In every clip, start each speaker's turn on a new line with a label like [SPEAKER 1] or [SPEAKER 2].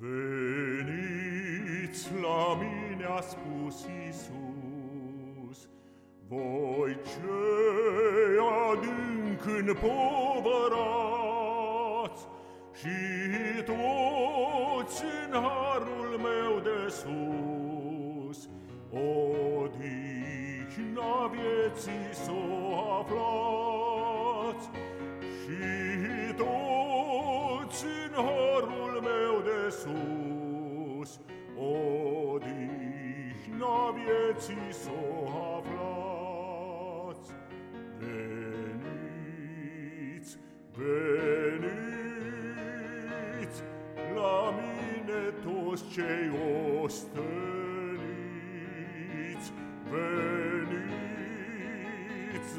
[SPEAKER 1] Veniți la mine, a spus Iisus, voi cei adânc împovărați și toți în harul meu de sus, odihna vieții s-o aflați ci so aflat venit venit la mine tos cei ostenit. Venit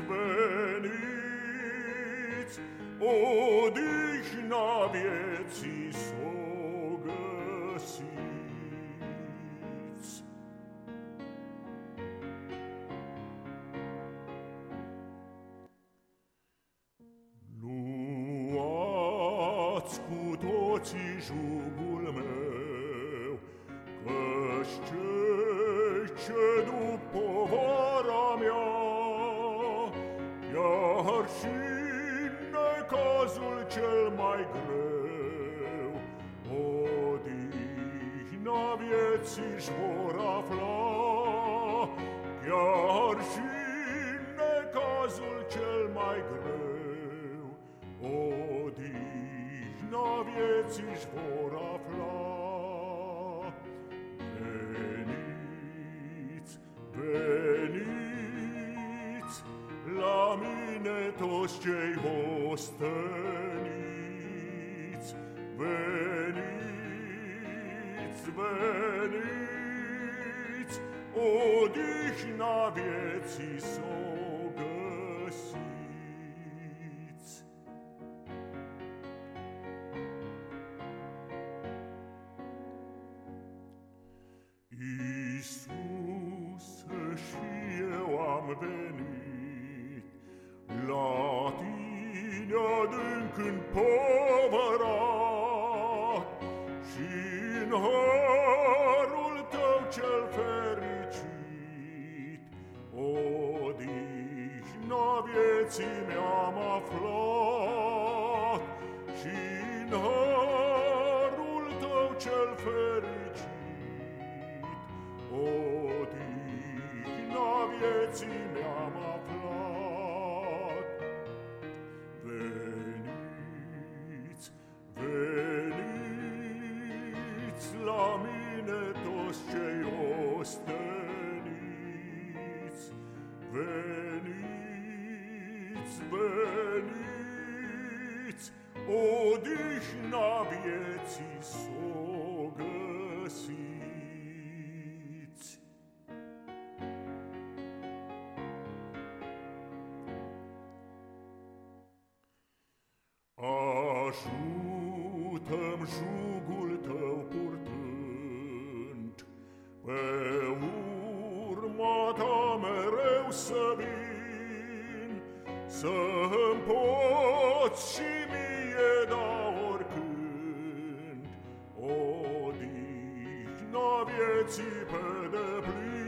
[SPEAKER 1] venit odihna vieții soi Luați cu toții jugul meu, Căci cei ce duc povara mea, Iar și necazul cel mai greu, Odihna vieții-și vor afla, Chiar și necazul cel mai greu, mulți-și vor afla. Veniți, veniți la mine toți cei osteniți. Veniți, veniți, odihna vieții sunt. Am venit. La tine adânc împovărat și în harul tău cel fericit. Odihna vieții mi-am aflat și în harul tău cel fericit. odihna vieții mi-am aflat. Veniți, veniți la mine toți cei osteniți. Veniți, veniți, odihna vieții s-o găsiți. am jugul tău purtând. Pe urma ta mereu să vin, să-mi poți și mie da oricând. O, dihna vieții pe deplin,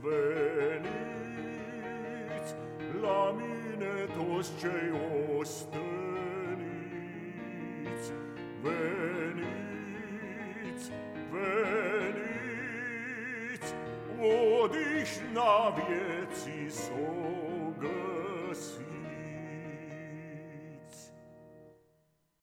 [SPEAKER 1] veniți la mine toți cei osteniți. Veniți, veniți, odihna vieții s-o găsiți.